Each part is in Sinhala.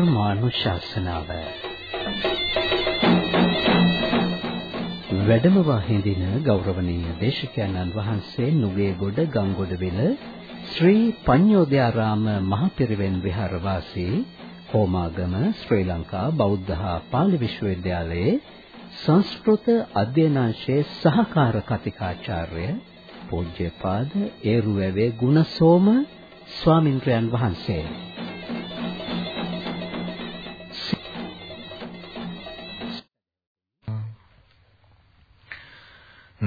ධර්මානුශාසනාව වැඩම වාහින්දින ගෞරවනීය දේශකයන්න් වහන්සේ නුගේගොඩ ගංගොඩවිල ශ්‍රී පඤ්ඤෝදයාරාම මහපිරිවෙන් විහාරවාසී හෝමාගම ශ්‍රී ලංකා බෞද්ධ හා පාලි විශ්වවිද්‍යාලයේ සංස්කෘත අධ්‍යයනාංශයේ සහකාර කතිකාචාර්ය පූජ්‍යපාද ඒරුවැවේ ගුණසෝම ස්වාමින්ද්‍රයන් වහන්සේ.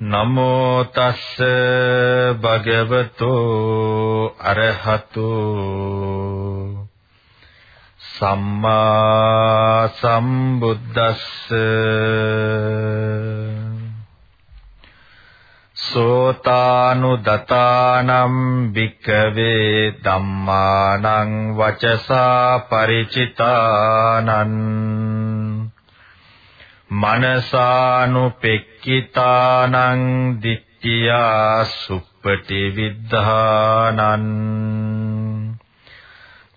නමෝ තස්ස භගවතෝ අරහතෝ සම්මා සම්බුද්දස්ස සෝතානු දතානම් භික්කවේ ධම්මානං වචසා ಪರಿචිතානං මනසානුපෙක්කිතානං දිට්ඨියා සුප්පටි විද්ධානං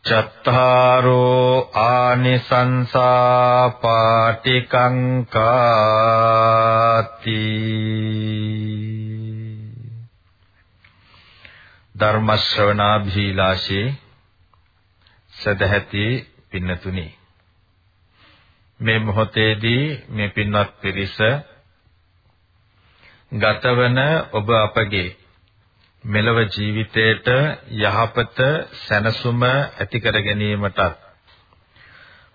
චත්තාරෝ ආනිසංසා පාටිකංකාති ධර්ම ශ්‍රවණා භීලාශේ සදැහැති පින්නතුනි මේ මොහොතේදී මේ පින්වත් පිරිස ගතවන ඔබ අපගේ මෙලව ජීවිතයට යහපත සැනසුම ඇති කර ගැනීමටත්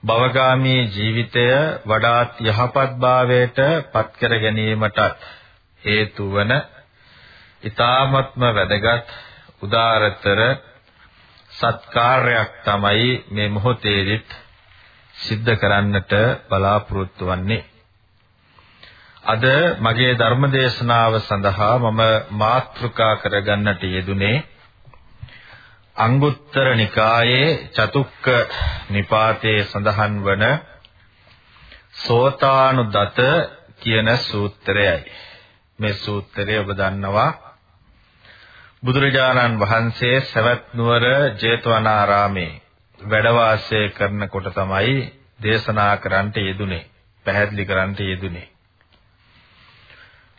භවගාමී ජීවිතය වඩාත් යහපත් භාවයට පත් කර ගැනීමටත් හේතු වන ඊ타ත්ම වැදගත් උදාරතර සත්කාරයක් තමයි මේ මොහොතේදීත් සිද්ධ කරන්නට බලාපොරොත්තු වෙන්නේ. අද මගේ ධර්ම දේශනාව සඳහා මම මාතෘකා කරගන්නට යෙදුනේ අංගුත්තර නිකායේ චතුක්ක නිපාතයේ සඳහන් වන සෝතානුදත කියන සූත්‍රයයි. මේ සූත්‍රය ඔබ දන්නවා බුදුරජාණන් වහන්සේ සවැත් නුවර ජේතවනාරාමේ වැඩ වාසය කරනකොට තමයි දේශනා කරන්නට යෙදුනේ පැහැදිලි කරන්නට යෙදුනේ.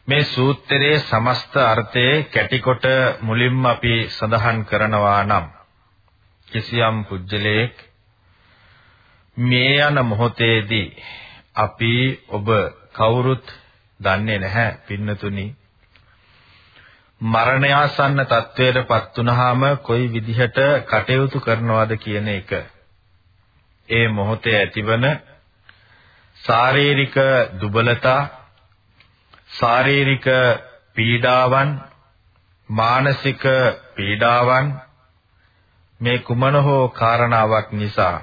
මේ සූත්‍රයේ සමස්ත අර්ථයේ කැටිකොට මුලින්ම අපි සඳහන් කරනවා නම් කිසියම් පුජ්‍යලයක් මේ යන මොහොතේදී අපි ඔබ කවුරුත් දන්නේ නැහැ පින්නතුනි. මරණයාසන්න තත්වයටපත් වුනහම කොයි විදිහට කටයුතු කරනවද කියන එක. ඒ මොහොතේ ඇතිවන ශාරීරික දුබලතා ශාරීරික පීඩාවන් මානසික පීඩාවන් මේ කුමන හෝ කාරණාවක් නිසා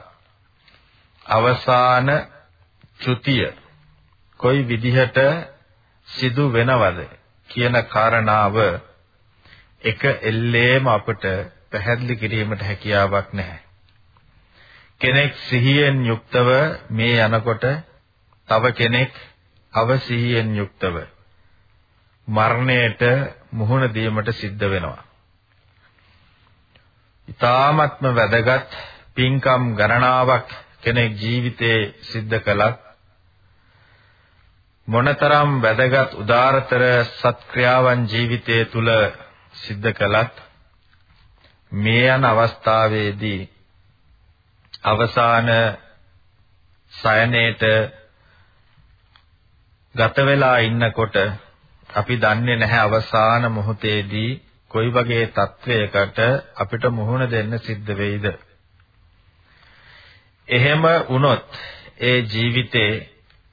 අවසාන චුතිය කොයි විදිහට සිදු වෙනවද කියන කාරණාව එක එල්ලේම අපට පැහැදිලි කිරීමට හැකියාවක් නැහැ. කෙනෙක් සිහියෙන් යුක්තව මේ යනකොට තව කෙනෙක් අවසිහියෙන් යුක්තව මරණයට මුහුණ දීමට සිද්ධ වෙනවා. ඊ타ත්ම වැදගත් පින්කම් ගණනාවක් කෙනෙක් ජීවිතේ සිද්ධ කළත් මොනතරම් වැදගත් උදාරතර සත්ක්‍රියාවන් ජීවිතයේ තුල සිද්ධ කළත් මේ යන අවස්ථාවේදී අවසාන සයනේට ගත වෙලා ඉන්නකොට අපි දන්නේ නැහැ අවසාන මොහොතේදී කොයි වගේ තත්වයකට අපිට මුහුණ දෙන්න සිද්ධ වෙයිද. එහෙම වුණොත් ඒ ජීවිතේ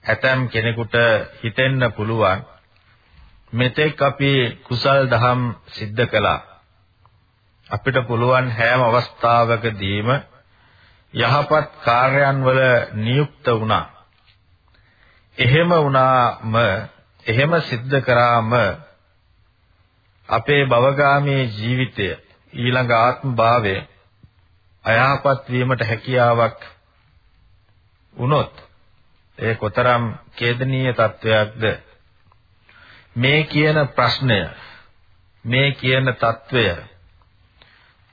ඇතම් කෙනෙකුට හිතෙන්න පුළුවන් මෙතෙක් අපි කුසල් දහම් සිද්ධ කළා. අපිට පුළුවන් හැම අවස්ථාවකදීම යහපත් කාර්යයන් වල නියුක්ත වුණා. එහෙම වුණාම එහෙම සිද්ධ කරාම අපේ භවගාමී ජීවිතය ඊළඟ ආත්ම භාවය අයහපත් වීමට හැකියාවක් වුණොත් ඒ කොතරම් ඛේදනීය තත්වයක්ද මේ කියන ප්‍රශ්නය මේ කියන తত্ত্বය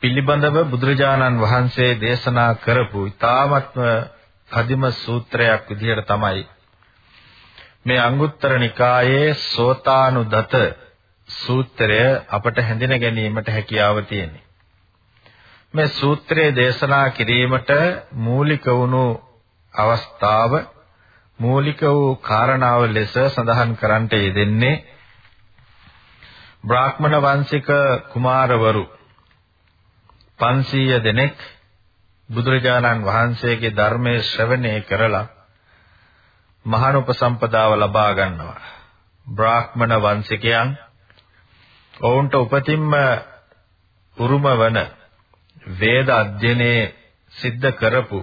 පිළිබඳව බුදුරජාණන් වහන්සේ දේශනා කරපු ඊ타මත්ම කදිම සූත්‍රයක් විදිහට තමයි මේ අංගුත්තර නිකායේ සෝතානුදත සූත්‍රය අපට හැඳින ගැනීමට හැකියාව තියෙනවා. මේ සූත්‍රයේ දේශනා කිරීමට මූලික වුණු අවස්ථාව මූලික වූ කාරණාව ලෙස සඳහන් කරන්නට යෙදෙන්නේ බ්‍රාහ්මණ වංශික කුමාරවරු 500 දෙනෙක් බුදුරජාණන් වහන්සේගේ ධර්මයේ ශ්‍රවණය කරලා මහාන උපසම්පදාව ලබා ගන්නවා. බ්‍රාහ්මණ වංශිකයන් ඔවුන්ට උපතින්ම උරුම වන වේද අධ්‍යයනයේ සිද්ධ කරපු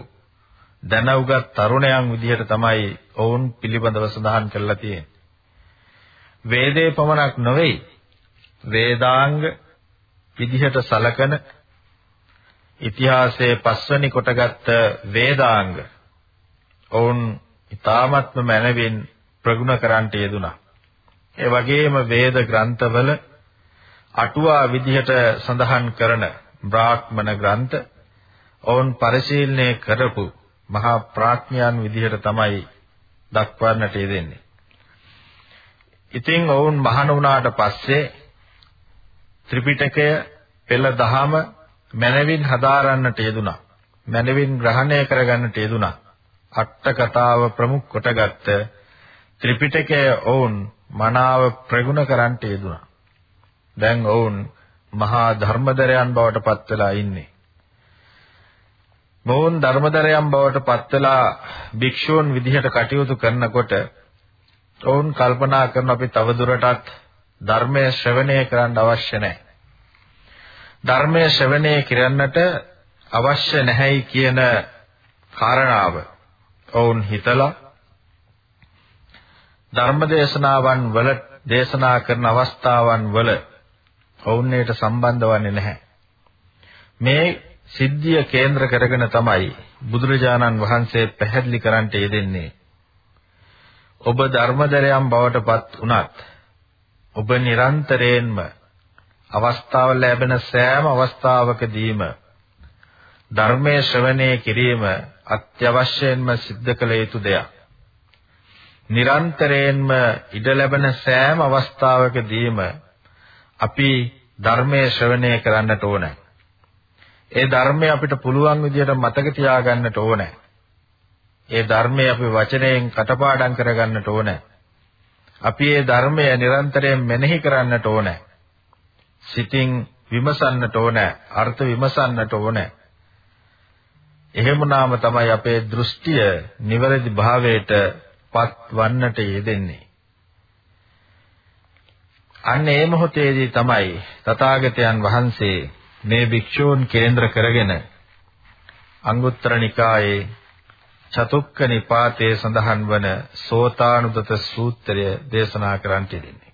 දැනුගත් තරුණයන් විදිහට තමයි ඔවුන් පිළිබඳව සඳහන් කරලා තියෙන්නේ. වේදේ පමණක් නොවේ වේදාංග විදිහට සලකන ඉතිහාසයේ පස්වැනි කොටගත් වේදාංග ඔවුන් ඊ타මත්ම මනවින් ප්‍රගුණ කරන්නට යෙදුනා. ඒ වගේම වේද ග්‍රන්ථවල අටුවා විදිහට සඳහන් කරන බ්‍රාහ්මණ ග්‍රන්ථ ඔවුන් පරිශීලනය කරපු මහා ප්‍රඥාන් විදිහට තමයි දක්වන්නට යෙදෙන්නේ. ඉතින් ඔවුන් මහාන වුණාට පස්සේ ත්‍රිපිටකය පෙළ දහම මනවින් හදාරන්නට යෙදුනා. මනවින් ග්‍රහණය කරගන්නට යෙදුනා. අට කතාව ප්‍රමුඛ කොටගත් ත්‍රිපිටකය ඔවුන් මනාව ප්‍රගුණ කරන්නට යෙදුනා. දැන් ඔවුන් මහා ධර්මදරයන් බවට පත් වෙලා ඉන්නේ. මොවුන් ධර්මදරයන් බවට පත් වෙලා භික්ෂූන් විදිහට කටයුතු කරනකොට ඔවුන් කල්පනා කරන අපි තවදුරටත් ධර්මයේ ශ්‍රවණය කරන්න අවශ්‍ය නැහැ. ධර්මයේ ශ්‍රවණය කරන්නට අවශ්‍ය නැහැයි කියන කාරණාව ඔවුන් හිතලා ධර්මදේශනාවන් වල දේශනා කරන අවස්ථාවන් වල ඔවුන්ට සම්බන්ධ වන්නේ නැහැ. මේ සිද්ධිය කේන්ද්‍ර කරගෙන තමයි බුදුරජාණන් වහන්සේ පැහැදිලි කරන්නට යෙදෙන්නේ. ඔබ ධර්මදරයන් බවට පත් වුණත් ඔබ නිරන්තරයෙන්ම අවස්ථාව ලැබෙන සෑම අවස්ථාවකදීම ධර්මයේ ශ්‍රවණය කිරීම අත්‍යවශ්‍යයෙන්ම සිද්ධ කළ යුතු දෙයක්. නිරන්තරයෙන්ම ඉඩ ලැබෙන සෑම අවස්ථාවකදීම අපි ධර්මයේ ශ්‍රවණය කරන්නට ඕනේ. ඒ ධර්මය අපිට පුළුවන් විදිහට මතක තියාගන්නට ඕනේ. ඒ ධර්මය අපි වචනයෙන් කටපාඩම් කරගන්නට ඕනේ. අපි මේ ධර්මය නිරන්තරයෙන් මෙනෙහි කරන්නට ඕනේ. සිතින් විමසන්නට ඕනේ. අර්ථ විමසන්නට ඕනේ. එහෙමනාම තමයි අපේ දෘෂ්ටිය නිවැරදි භාවයට පත්වන්නට යෙදෙන්නේ. අන්න ඒ මොහොතේදී තමයි තථාගතයන් වහන්සේ මේ භික්ෂූන් කේන්ද්‍ර කරගෙන අංගුත්තර නිකායේ චතුක්ක නිපාතයේ සඳහන් වන සෝතානුදත සූත්‍රය දේශනා කරන්නට දෙන්නේ.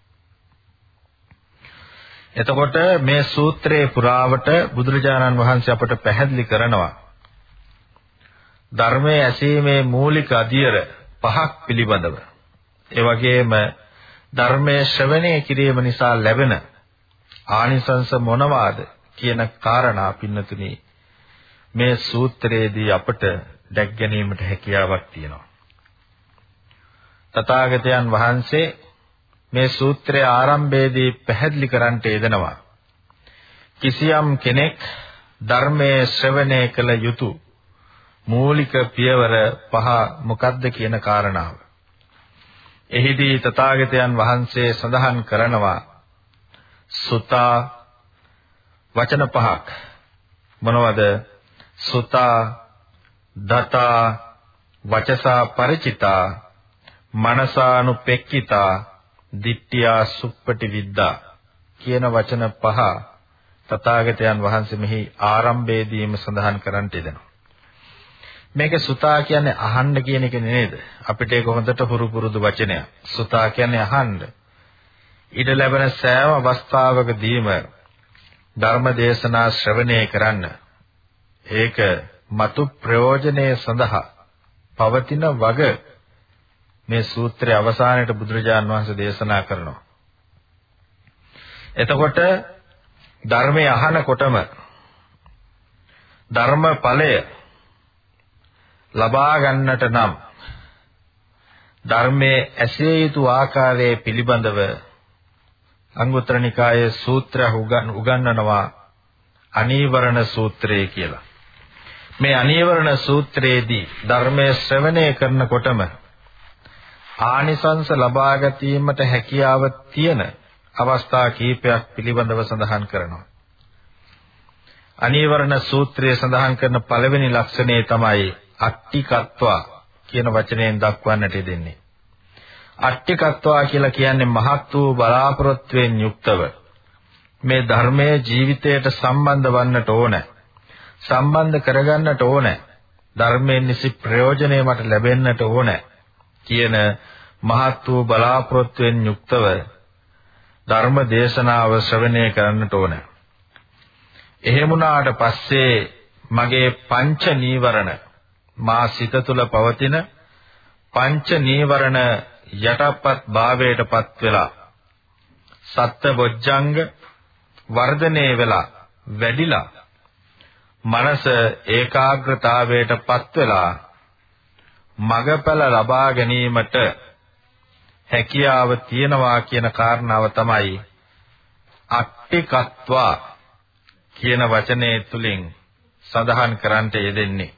එතකොට මේ සූත්‍රයේ පුරාවට බුදුරජාණන් වහන්සේ අපට පැහැදිලි කරනවා ධර්මයේ ඇසීමේ මූලික අධියර පහක් පිළිබඳව. ඒ වගේම ධර්මයේ ශ්‍රවණය කිරීම නිසා ලැබෙන ආනිසංස මොනවාද කියන කාරණා පින්නතුනි මේ සූත්‍රයේදී අපට දැක් ගැනීමට හැකියාවක් තියෙනවා. තථාගතයන් වහන්සේ මේ සූත්‍රයේ ආරම්භයේදී පැහැදිලි කරන්නට යෙදෙනවා. කිසියම් කෙනෙක් ධර්මයේ ශ්‍රවණය කළ යුතු මූලික පියවර පහ මොකක්ද කියන කාරණාව. එහිදී තථාගතයන් වහන්සේ සඳහන් කරනවා සුතා වචන පහක් මොනවද සුතා දතා වචසා ಪರಿචිතා මනසානුපෙක්කිතා දිට්ඨියා සුප්පටි විද්දා කියන වචන පහ තථාගතයන් වහන්සේ මෙහි ආරම්භයේදීම සඳහන් කරන්නට දෙනවා මේක සුතා කියන්නේ අහන්න කියන එක නේද? අපිට ඒක හොඳට හුරු පුරුදු වචනයක්. සුතා කියන්නේ අහන්න. ඊට ලැබෙන සෑම අවස්ථාවකදීම ධර්ම දේශනා ශ්‍රවණය කරන්න. ඒක මතු ප්‍රයෝජනයේ සඳහා පවතින වග මේ සූත්‍රයේ අවසානයේට බුදුරජාන් වහන්සේ දේශනා කරනවා. එතකොට ධර්මය අහනකොටම ධර්ම ඵලය ලබා ගන්නට නම් ධර්මයේ ඇසිය යුතු ආකාරයේ පිළිබඳව අංගුත්තර නිකායේ සූත්‍ර උගන්වනවා අනීවරණ සූත්‍රය කියලා. මේ අනීවරණ සූත්‍රයේදී ධර්මයේ ශ්‍රවණය කරනකොටම ආනිසංස ලබා ගැනීමට හැකියාව තියෙන අවස්ථා කීපයක් පිළිබඳව සඳහන් කරනවා. අනීවරණ සූත්‍රයේ සඳහන් කරන පළවෙනි ලක්ෂණය තමයි අට්ටිකත්වා කියන වචනයෙන් දක්වන්නට දෙන්නේ. අට්ටිකත්වා කියලා කියන්නේ මහත් වූ බලාපොරොත්තුවෙන් යුක්තව මේ ධර්මයේ ජීවිතයට සම්බන්ධ වන්නට ඕන. සම්බන්ධ කරගන්නට ඕන. ධර්මයෙන් නිසි ප්‍රයෝජනය මට ලැබෙන්නට ඕන කියන මහත් වූ බලාපොරොත්තුවෙන් යුක්තව ධර්ම දේශනාව ශ්‍රවණය කරන්නට ඕන. එහෙම වුණාට පස්සේ මගේ පංච නීවරණ මා සිත තුළ පවතින පංච නීවරණ යටපත් භාවයටපත් වෙලා සත්ත්ව බොජ්ජංග වර්ධනය වෙලා වැඩිලා මනස ඒකාග්‍රතාවයටපත් වෙලා මගපල ලබා ගැනීමට හැකියාව තියනවා කියන කාරණාව තමයි අට්ටිකත්වා කියන වචනේ තුලින් සඳහන් කරන්නට යෙදෙන්නේ.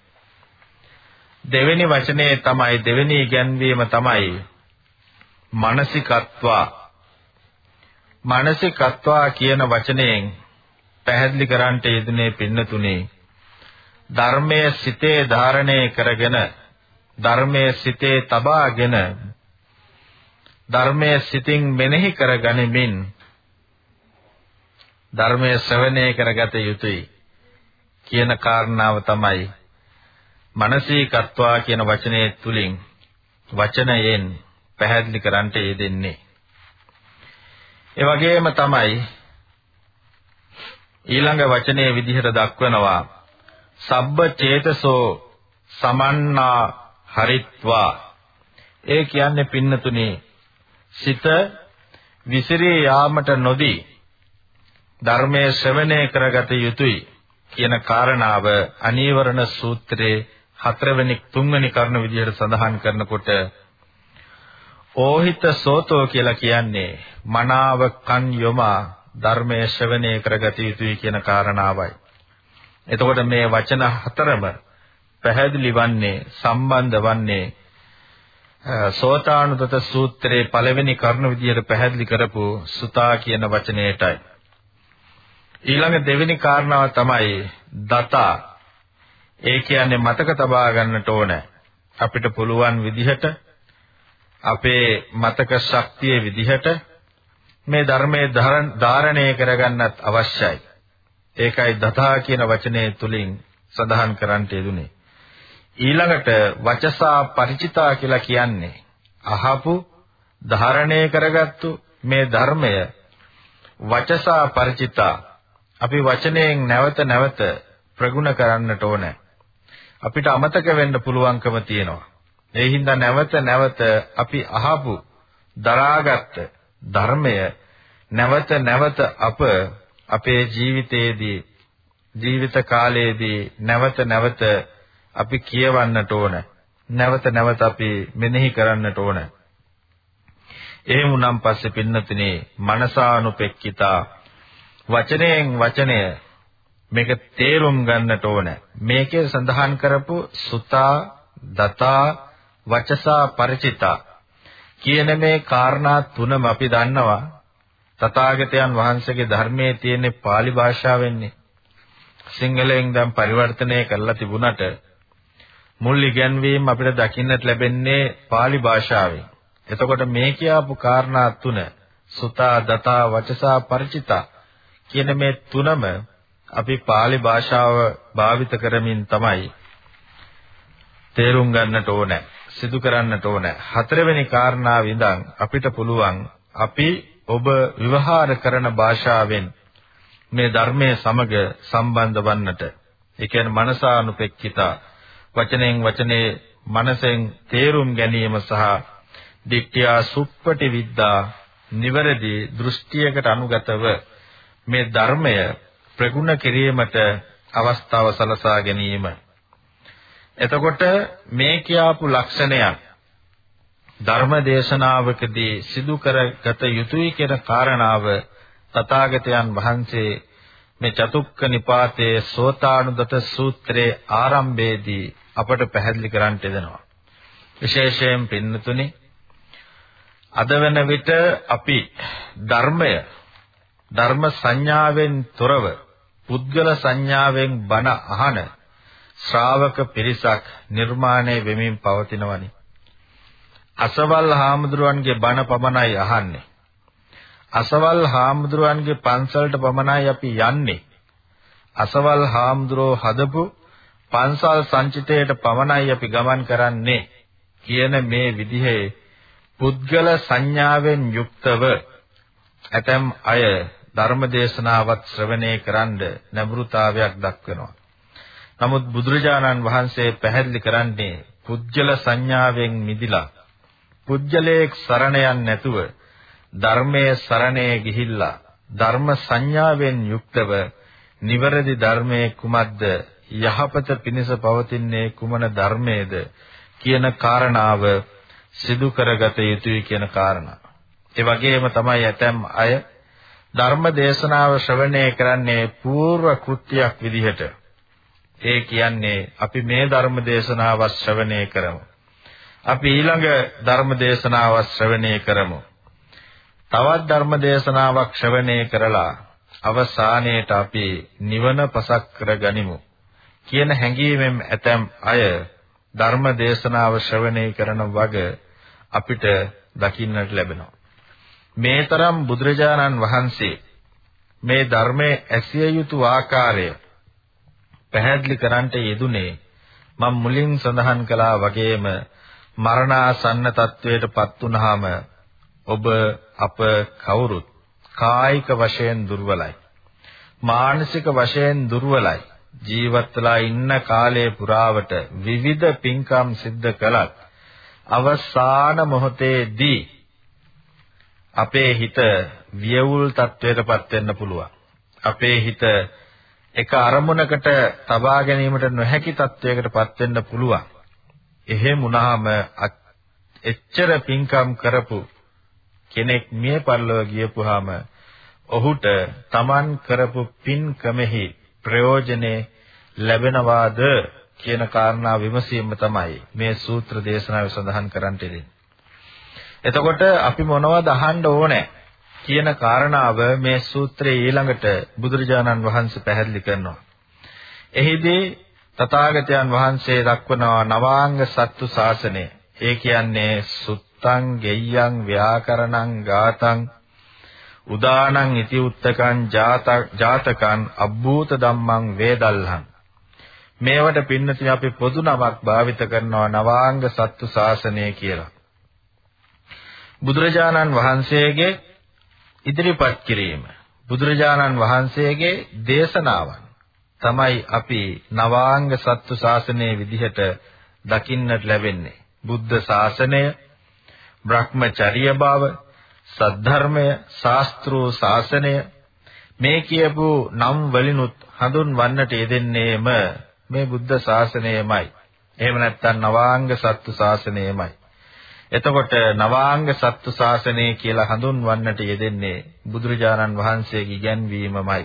දෙවෙනි වචනේ තමයි දෙවෙනි ඉගැන්වීම තමයි මානසිකත්වා. මානසිකත්වා කියන වචනයෙන් පැහැදිලි කරන්නට යෙදුනේ පින්නතුනේ. ධර්මයේ සිතේ ධාරණය කරගෙන ධර්මයේ සිතේ තබාගෙන ධර්මයේ සිතින් මෙනෙහි කරගනිමින් ධර්මයේ ශ්‍රවණය කරගත යුතුයි කියන කාරණාව තමයි මානසිකත්වා කියන වචනේ තුලින් වචනයෙන් පැහැදිලි කරන්නට යෙදෙන්නේ. ඒ වගේම තමයි ඊළඟ වචනයේ විදිහට දක්වනවා සබ්බ චේතසෝ සමන්නා හරිත්වා ඒ කියන්නේ පින්නතුනේ සිත විසිරී යාමට නොදී ධර්මයේ ශ්‍රවණය කරගත යුතුයි කියන කාරණාව අනීවරණ සූත්‍රයේ හතරවෙනි තුන්වෙනි කරුණ විදිහට සඳහන් කරනකොට ඕහිත සෝතෝ කියලා කියන්නේ මනාව කන් යොමා ධර්මයේ ශ්‍රවණය කරගත යුතුයි කියන කාරණාවයි. එතකොට මේ වචන හතරම පැහැදිලි වන්නේ සම්බන්ධ වන්නේ සෝතානුදත සූත්‍රයේ පළවෙනි කරුණ විදිහට පැහැදිලි කරපු සුතා කියන වචනයටයි. ඊළඟ දෙවෙනි කාරණාව තමයි දතා. ඒ කියන්නේ මතක තබා ගන්නට ඕන. අපිට පුළුවන් විදිහට අපේ මතක ශක්තියේ විදිහට මේ ධර්මයේ ධාරණය කරගන්නත් අවශ්‍යයි. ඒකයි දතා කියන වචනේ තුලින් සඳහන් කරන්නට යෙදුනේ. ඊළඟට වචසා ಪರಿචිතා කියලා කියන්නේ අහපු ධාරණය කරගත්තු මේ ධර්මය වචසා ಪರಿචිතා අපි වචනයෙන් නැවත නැවත ප්‍රගුණ කරන්නට ඕනේ. අපිට අමතක වෙන්න පුළුවන්කම තියෙනවා. ඒ හින්දා නැවත නැවත අපි අහපු දරාගත් ධර්මය නැවත නැවත අප අපේ ජීවිතයේදී ජීවිත කාලයේදී නැවත නැවත අපි කියවන්නට ඕන. නැවත නැවත අපි මෙනෙහි කරන්නට ඕන. එහෙම උනම් පස්සේ පින්නතිනේ මනසානුපෙක්කිතා වචනයෙන් වචනය මේක තේරුම් ගන්නට ඕන. මේකේ සඳහන් කරපු සුතා දතා වචසා ಪರಿචිතා කියන මේ කාරණා තුනම අපි දන්නවා තථාගතයන් වහන්සේගේ ධර්මයේ තියෙන pāli භාෂාවෙන්නේ සිංහලෙන් දැන් පරිවර්තනය කරලා තිබුණට මුල් ඉගැන්වීම අපිට දකින්නට ලැබෙන්නේ pāli භාෂාවෙන්. එතකොට මේ කියපු කාරණා තුන සුතා දතා වචසා ಪರಿචිතා කියන මේ තුනම අපි pāli භාෂාව භාවිත කරමින් තමයි තේරුම් ගන්නට ඕනේ. සිදු කරන්නට ඕනේ. හතරවෙනි කාරණාව ඉඳන් අපිට පුළුවන් අපි ඔබ විවහාර කරන භාෂාවෙන් මේ ධර්මයේ සමග සම්බන්ධ වන්නට. ඒ කියන්නේ මනසානුපෙක්කිතා වචනෙන් වචනේ මනසෙන් තේරුම් ගැනීම සහ දිට්ඨියා සුප්පටි විද්දා නිවැරදි දෘෂ්ටියකට අනුගතව මේ ධර්මය ප්‍රගුණ කිරීමට අවස්ථාව සලසා ගැනීම. එතකොට මේ කියාපු ලක්ෂණයක් ධර්ම දේශනාවකදී සිදු කරගත යුතුයි කියන කාරණාව තථාගතයන් වහන්සේ මේ චතුක්ක නිපාතයේ සෝතානුදත සූත්‍රයේ ආරම්භයේදී අපට පැහැදිලි කරන්න දෙනවා. විශේෂයෙන් පින්නතුනි අද වෙන විට අපි ධර්මය ධර්ම සංඥාවෙන් තොරව පුද්ගල සංඥාවෙන් බණ අහන ශ්‍රාවක පිරිසක් නිර්මාණය වෙමින් පවතිනවනි. අසවල් හාමුදුරුවන්ගේ බණ පමණයි අහන්නේ. අසවල් හාමුදුරුවන්ගේ පන්සලට පමණයි අපි යන්නේ. අසවල් හාමුදුරුවෝ හදපු පන්සල් සංචිතයට පමණයි අපි ගමන් කරන්නේ කියන මේ විදිහේ පුද්ගල සංඥාවෙන් යුක්තව ඇතැම් අය ධර්ම දේශනාවත් ශ්‍රවණය කරන්න නැඹුරුතාවයක් දක්වනවා. නමුත් බුදුරජාණන් වහන්සේ පැහැදිලි කරන්නේ පුජ්‍යල සංඥාවෙන් මිදිලා පුජ්‍යලයක් සරණ යන්නේ නැතුව ධර්මයේ සරණේ ගිහිල්ලා ධර්ම සංඥාවෙන් යුක්තව නිවැරදි ධර්මයේ කුමක්ද යහපත පිණිස පවතින්නේ කුමන ධර්මයේද කියන කාරණාව සිදු කරගත යුතුයි කියන කාරණා. ඒ වගේම තමයි ඇතැම් අය ධර්ම දේශනාව ශ්‍රවණය කරන්නේ පූර්ව කෘත්‍යයක් විදිහට. ඒ කියන්නේ අපි මේ ධර්ම දේශනාව ශ්‍රවණය කරමු. අපි ඊළඟ ධර්ම දේශනාව ශ්‍රවණය කරමු. තවත් ධර්ම දේශනාවක් ශ්‍රවණය කරලා අවසානයේට අපි නිවන පසක් කරගනිමු කියන හැඟීමෙන් ඇතැම් අය ධර්ම දේශනාව ශ්‍රවණය කරන වග අපිට දකින්නට ලැබෙනවා. මේ තරම් බුදුරජාණන් වහන්සේ මේ ධර්මයේ ඇසිය යුතු ආකාරය පැහැදිලි කරන්නට යෙදුනේ මම මුලින් සඳහන් කළා වගේම මරණාසන්න තත්වයටපත් වුනහම ඔබ අප කවුරුත් කායික වශයෙන් දුර්වලයි මානසික වශයෙන් දුර්වලයි ජීවත්වලා ඉන්න කාලය පුරාවට විවිධ පින්කම් සිද්ධ කළත් අවසාන මොහොතේදී අපේ හිත වියවුල් තත්වයකටපත් වෙන්න පුළුවන්. අපේ හිත එක අරමුණකට තබා ගැනීමට නොහැකි තත්වයකටපත් වෙන්න පුළුවන්. එහෙම වුණාම එච්චර පින්කම් කරපු කෙනෙක් මිය පරලොව ගියපුවාම ඔහුට Taman කරපු පින්කමෙහි ප්‍රයෝජනේ ලැබෙනවාද කියන කාරණා විමසීම තමයි මේ සූත්‍ර දේශනාවේ සඳහන් කරන්න තියෙන්නේ. එතකොට අපි මොනවද අහන්න ඕනේ කියන කාරණාව මේ සූත්‍රයේ ඊළඟට බුදුරජාණන් වහන්සේ පැහැදිලි කරනවා. එහිදී තථාගතයන් වහන්සේ දක්වනවා නවාංග සත්තු ශාසනය. ඒ කියන්නේ සුත්තං ගෙය්‍යං ව්‍යාකරණං ගාතං උදානං ඉති උත්තකං ජාතකං අබ්බූත ධම්මං වේදල්හං මේවට පින්නතින් අපි පොදු නමක් භාවිත කරනවා නවාංග සත්තු ශාසනය කියලා. බුදුරජාණන් වහන්සේගේ ඉදිරිපත් කිරීම බුදුරජාණන් වහන්සේගේ දේශනාවන් තමයි අපි නවාංග සත්තු ශාසනයේ විදිහට දකින්නට ලැබෙන්නේ. බුද්ධ ශාසනය, Brahmacharya භාව, සද්ධර්මය, ශාස්ත්‍රෝ ශාසනය මේ කියපු නම් වලිනුත් හඳුන්වන්නට යෙදෙන්නේම මේ බුද්ධ ශාසනයමයි. එහෙම නැත්නම් නවාංග සත්තු ශාසනයමයි. එතකොට නවාංග සත්තු ශාසනය කියලා හඳුන්වන්නට යෙදෙන්නේ බුදුරජාණන් වහන්සේගේ ඉගැන්වීමමයි.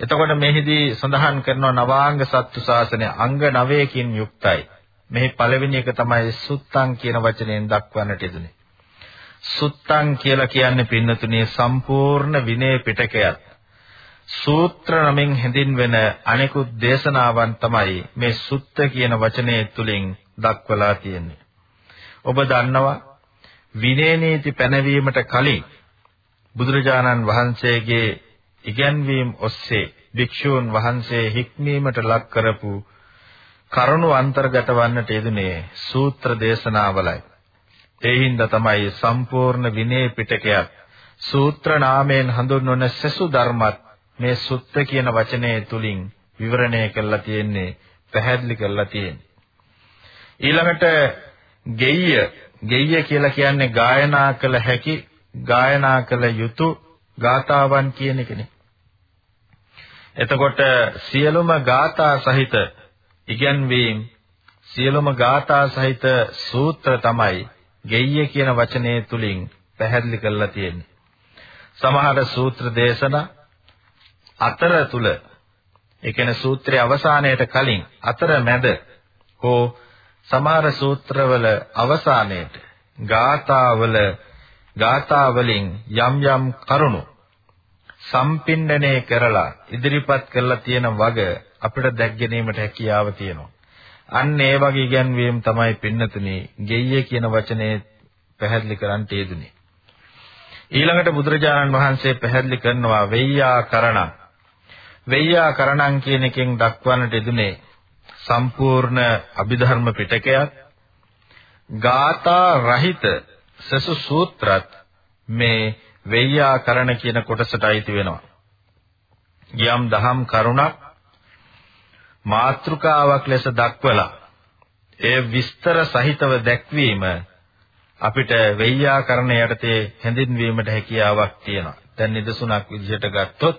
එතකොට මෙහිදී සඳහන් කරනවා නවාංග සත්තු ශාසනය අංග 9කින් යුක්තයි. මෙහි පළවෙනි එක තමයි සුත්තං කියන වචනයෙන් දක්වන්නට යෙදුනේ. සුත්තං කියලා කියන්නේ පින්නතුනේ සම්පූර්ණ විනය පිටකයක්. සූත්‍ර නමින් හැඳින්වෙන අනෙකුත් දේශනාවන් තමයි මේ සුත්ත කියන වචනය තුලින් දක්වලා තියෙන්නේ. ඔබ දන්නවා විනය නීති පැනවීමට කලින් බුදුරජාණන් වහන්සේගේ ඉගැන්වීම් ඔස්සේ භික්ෂූන් වහන්සේ හික්මීමට ලක් කරපු කරුණු අන්තර්ගත වන්නට යෙදුනේ සූත්‍ර දේශනාවලයි. ඒ හින්දා තමයි සම්පූර්ණ විනය පිටකයක් සූත්‍ර නාමයෙන් හඳුන්වන සසු ධර්මත් මේ සුත්ත කියන වචනය තුලින් විවරණය කරලා තියෙන්නේ පැහැදිලි කරලා තියෙන්නේ. ඊළඟට ගෙය්‍ය ගෙය්‍ය කියලා කියන්නේ ගායනා කළ හැකි ගායනා කළ යුතු ගාතාවන් කියන එකනේ. එතකොට සියලුම ගාථා සහිත ඉගැන්වීම් සියලුම ගාථා සහිත සූත්‍ර තමයි ගෙය්‍ය කියන වචනේ තුලින් පැහැදිලි කරලා තියෙන්නේ. සමහර සූත්‍ර දේශනා අතර තුල ඒ කියන්නේ සූත්‍රයේ අවසානයේට කලින් අතර මැද හෝ සමහර සූත්‍රවල අවසානයේට ගාථාවල ගාථාවලින් යම් යම් කරුණු සම්පින්ඩණය කරලා ඉදිරිපත් කරලා තියෙන වග අපිට දැක් ගැනීමට හැකියාව තියෙනවා. අන්න ඒ වගේ ඉගැන්වීම් තමයි පින්නතුනි ගෙය්‍ය කියන වචනේ පැහැදිලි කරන්න යෙදුනේ. ඊළඟට බුදුරජාණන් වහන්සේ පැහැදිලි කරනවා වෙය්‍යාකරණ. වෙය්‍යාකරණම් කියන එකෙන් දක්වන්නට යෙදුනේ සම්පූර්ණ අභිධර්ම පිටකයක් ගාථා රහිත සසු සූත්‍රත් මේ වෙය්‍යාකරණ කියන කොටසට අයිති වෙනවා. යම් දහම් කරුණක් මාත්‍රකාවක් ලෙස දක්වලා ඒ විස්තර සහිතව දැක්වීම අපිට වෙය්‍යාකරණ යටතේ හැඳින්වීමට හැකියාවක් තියෙනවා. දැන් නිදසුණක් විදිහට ගත්තොත්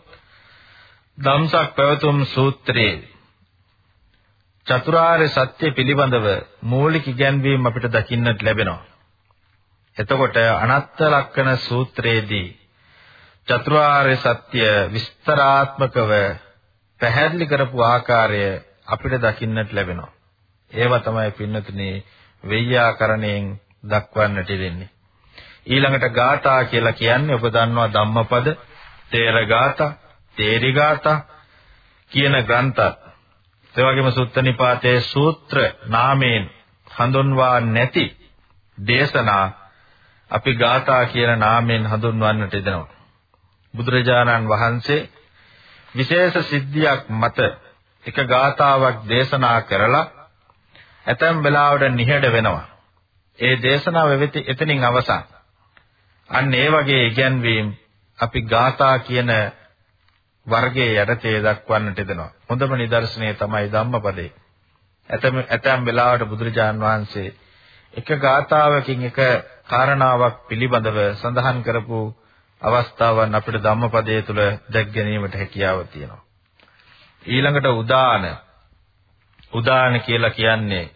ධම්සක් පැවතුම් සූත්‍රයේ චතුරාර්ය සත්‍ය පිළිබඳව මූලික ඉගැන්වීම් අපිට දකින්නට ලැබෙනවා. එතකොට අනත්ත ලක්ෂණ සූත්‍රයේදී චතුරාර්ය සත්‍ය විස්තරාත්මකව පැහැදිලි කරපු ආකාරය අපිට දකින්නට ලැබෙනවා. ඒව තමයි පින්නතුනේ වෙయ్యාකරණයෙන් දක්වන්නට දෙන්නේ. ඊළඟට ගාථා කියලා කියන්නේ ඔබ දන්නවා ධම්මපද, තේර ගාථා, තේරි ගාථා කියන ග්‍රන්ථත් ඒ වගේම සුත්ත නිපාතයේ සූත්‍ර නාමයෙන් හඳුන්වා නැති දේශනා අපි ගාථා කියන නාමයෙන් හඳුන්වන්නට යදෙනවා. බුදුරජාණන් වහන්සේ විශේෂ සිද්ධියක් මත එක ගාථාවක් දේශනා කරලා ඇතැම් වෙලාවට නිහඬ වෙනවා. ඒ දේශනාව වෙත එතනින් අවසන්. අන්න ඒ වගේ ඉගැන්වීම් අපි ගාථා කියන වර්ගයේ යටතේ දක්වන්නට දෙනවා. හොඳම නිදර්ශනය තමයි ධම්මපදේ. ඇතම ඇතම් වෙලාවට බුදුරජාන් වහන්සේ එක ගාථාවකින් එක කාරණාවක් පිළිබඳව සඳහන් කරපු අවස්ථාවන් අපිට ධම්මපදයේ තුල දැක් ගැනීමට හැකියාව තියෙනවා. ඊළඟට උදාන උදාන කියලා කියන්නේ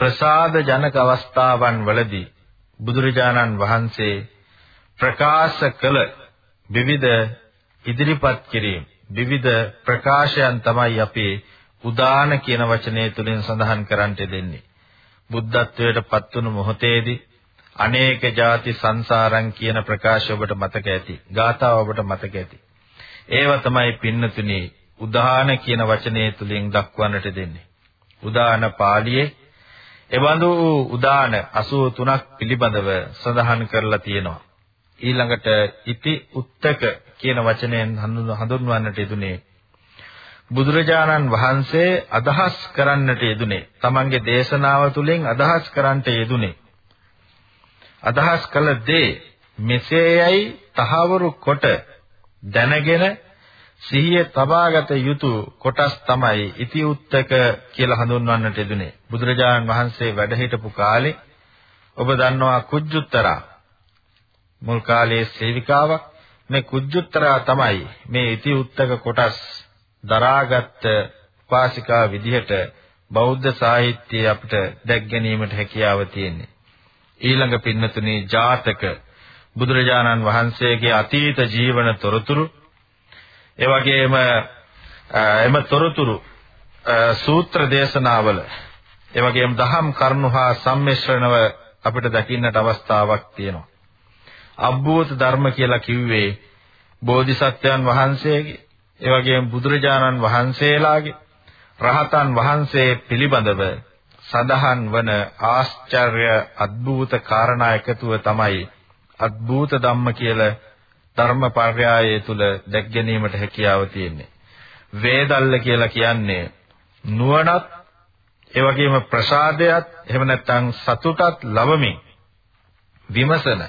ප්‍රසාද ජනක අවස්ථාවන් වලදී බුදුරජාණන් වහන්සේ ප්‍රකාශ කළ විවිධ ඉදිරිපත් කිරීම විවිධ ප්‍රකාශයන් තමයි අපි උදාන කියන වචනය තුලින් සඳහන් කරන්නට දෙන්නේ. බුද්ධත්වයට පත්වුණු මොහොතේදී අනේක ಜಾති සංසාරං කියන ප්‍රකාශය ඔබට මතක ඇති. ගාථාව ඔබට මතක ඇති. ඒව තමයි පින්නතුනි උදාන කියන වචනය තුලින් දක්වන්නට දෙන්නේ. උදාන පාළියේ එවඳු උදාන 83ක් පිළිබඳව සඳහන් කරලා තියෙනවා. ඊළඟට ඉති උත්තක කියන වචනයෙන් හඳුන්වන්නට යෙදුනේ. බුදුරජාණන් වහන්සේ අදහස් කරන්නට යෙදුනේ. තමන්ගේ දේශනාව තුළින් අදහස් කරන්නට යෙදුනේ. අදහස් කළ දේ මෙසේයයි තහවුරු කොට දැනගෙන සිහිය තබාගත යුතු කොටස් තමයි ඉති උත්තක කියලා හඳුන්වන්නට යෙදුනේ. බුදුරජාණන් වහන්සේ වැඩ හිටපු කාලේ ඔබ දන්නවා කුජ්ජුත්තරා. මුල් කාලයේ සේවිකාවක් මේ කුජුත්තරා තමයි මේ ඉති උත්තක කොටස් දරාගත් උපාසිකා විදිහට බෞද්ධ සාහිත්‍යයේ අපිට දැක් ගැනීමට හැකියාව තියෙන්නේ. ඊළඟ පින්නතුනේ ජාතක බුදුරජාණන් වහන්සේගේ අතීත ජීවන තොරතුරු ඒ වගේම එම තොරතුරු සූත්‍ර දේශනාවල ඒ වගේම දහම් කරුණු හා සම්මිශ්‍රණව අපිට දකින්නට අවස්ථාවක් තියෙනවා. අබ්බෝත ධර්ම කියලා කිව්වේ බෝධිසත්වයන් වහන්සේගේ ඒ වගේම බුදුරජාණන් වහන්සේලාගේ රහතන් වහන්සේ පිළිබඳව සඳහන් වන ආශ්චර්ය අద్භූත කාරණා එකතුව තමයි අద్භූත ධම්ම කියලා ධර්මපර්යායය තුල දැක් ගැනීමට හැකියාව තියෙන්නේ. වේදල්ල කියලා කියන්නේ නුවණත් ඒ වගේම ප්‍රසාදයට එහෙම නැත්නම් සතුටත් ලබමින් විමසන